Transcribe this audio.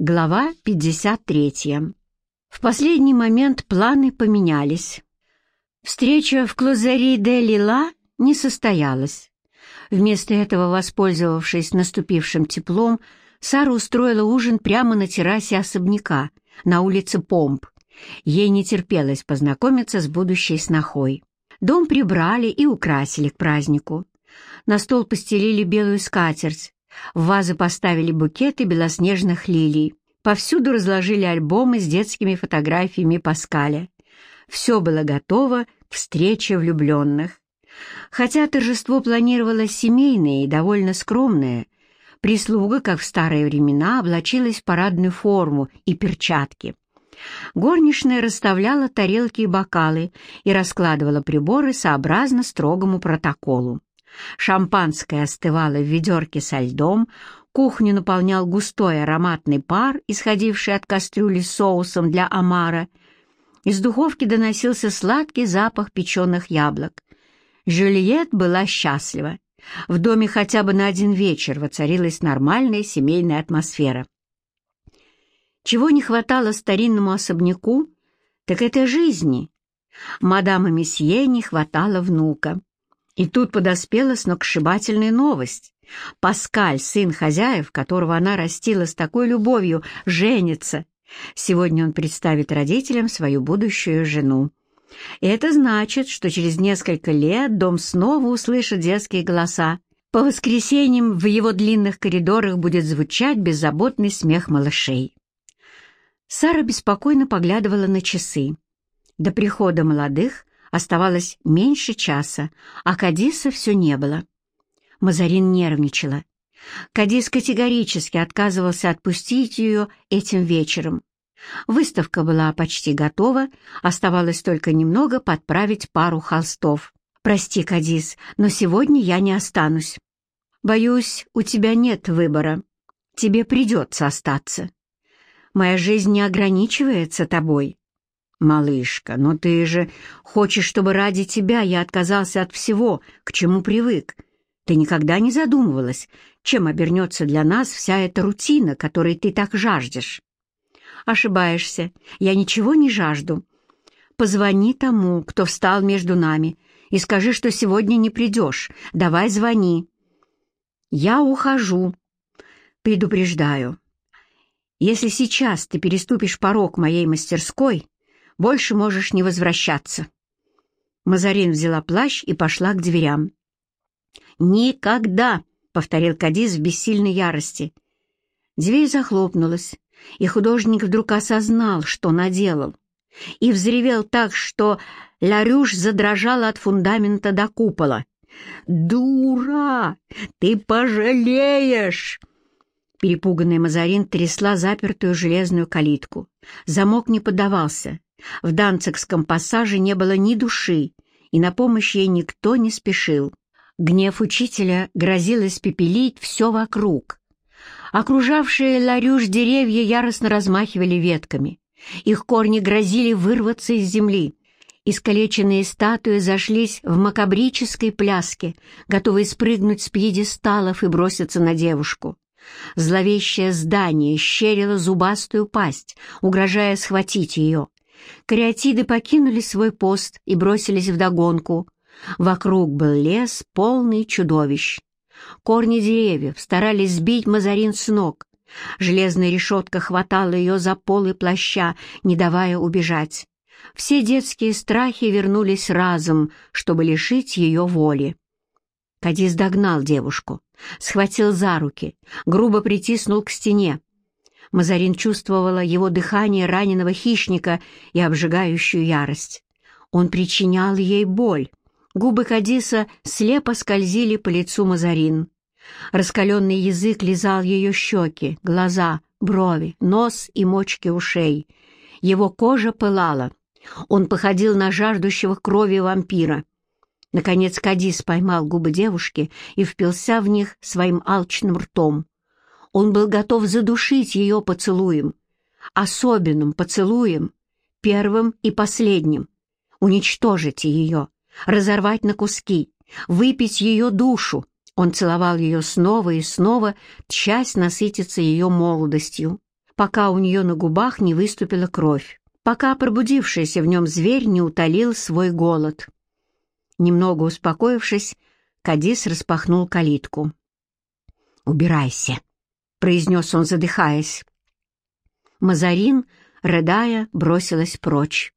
Глава 53. В последний момент планы поменялись. Встреча в Клозери де Лила не состоялась. Вместо этого, воспользовавшись наступившим теплом, Сара устроила ужин прямо на террасе особняка, на улице Помп. Ей не терпелось познакомиться с будущей снохой. Дом прибрали и украсили к празднику. На стол постелили белую скатерть, в вазы поставили букеты белоснежных лилий. Повсюду разложили альбомы с детскими фотографиями Паскаля. Все было готово к встрече влюбленных. Хотя торжество планировалось семейное и довольно скромное, прислуга, как в старые времена, облачилась в парадную форму и перчатки. Горничная расставляла тарелки и бокалы и раскладывала приборы сообразно строгому протоколу. Шампанское остывало в ведерке со льдом, кухню наполнял густой ароматный пар, исходивший от кастрюли с соусом для омара. Из духовки доносился сладкий запах печеных яблок. Жюльет была счастлива. В доме хотя бы на один вечер воцарилась нормальная семейная атмосфера. Чего не хватало старинному особняку, так это жизни. Мадам и месье не хватало внука. И тут подоспела сногсшибательная новость. Паскаль, сын хозяев, которого она растила с такой любовью, женится. Сегодня он представит родителям свою будущую жену. И это значит, что через несколько лет дом снова услышит детские голоса. По воскресеньям в его длинных коридорах будет звучать беззаботный смех малышей. Сара беспокойно поглядывала на часы. До прихода молодых Оставалось меньше часа, а Кадиса все не было. Мазарин нервничала. Кадис категорически отказывался отпустить ее этим вечером. Выставка была почти готова, оставалось только немного подправить пару холстов. «Прости, Кадис, но сегодня я не останусь. Боюсь, у тебя нет выбора. Тебе придется остаться. Моя жизнь не ограничивается тобой. «Малышка, но ты же хочешь, чтобы ради тебя я отказался от всего, к чему привык. Ты никогда не задумывалась, чем обернется для нас вся эта рутина, которой ты так жаждешь?» «Ошибаешься. Я ничего не жажду. Позвони тому, кто встал между нами, и скажи, что сегодня не придешь. Давай звони». «Я ухожу. Предупреждаю. Если сейчас ты переступишь порог моей мастерской, больше можешь не возвращаться». Мазарин взяла плащ и пошла к дверям. «Никогда!» — повторил Кадис в бессильной ярости. Дверь захлопнулась, и художник вдруг осознал, что наделал, и взревел так, что Ларюш задрожала от фундамента до купола. «Дура! Ты пожалеешь!» Перепуганный Мазарин трясла запертую железную калитку. Замок не поддавался. В Данцикском пассаже не было ни души, и на помощь ей никто не спешил. Гнев учителя грозил испепелить все вокруг. Окружавшие Ларюш деревья яростно размахивали ветками. Их корни грозили вырваться из земли. Искалеченные статуи зашлись в макабрической пляске, готовые спрыгнуть с пьедесталов и броситься на девушку. Зловещее здание щерило зубастую пасть, угрожая схватить ее. Кариатиды покинули свой пост и бросились вдогонку. Вокруг был лес, полный чудовищ. Корни деревьев старались сбить Мазарин с ног. Железная решетка хватала ее за полы плаща, не давая убежать. Все детские страхи вернулись разом, чтобы лишить ее воли. Кадис догнал девушку, схватил за руки, грубо притиснул к стене. Мазарин чувствовала его дыхание раненого хищника и обжигающую ярость. Он причинял ей боль. Губы Кадиса слепо скользили по лицу Мазарин. Раскаленный язык лизал ее щеки, глаза, брови, нос и мочки ушей. Его кожа пылала. Он походил на жаждущего крови вампира. Наконец Кадис поймал губы девушки и впился в них своим алчным ртом. Он был готов задушить ее поцелуем, особенным поцелуем, первым и последним, уничтожить ее, разорвать на куски, выпить ее душу. Он целовал ее снова и снова, часть насытиться ее молодостью. пока у нее на губах не выступила кровь, пока пробудившийся в нем зверь не утолил свой голод. Немного успокоившись, Кадис распахнул калитку. «Убирайся», — произнес он, задыхаясь. Мазарин, рыдая, бросилась прочь.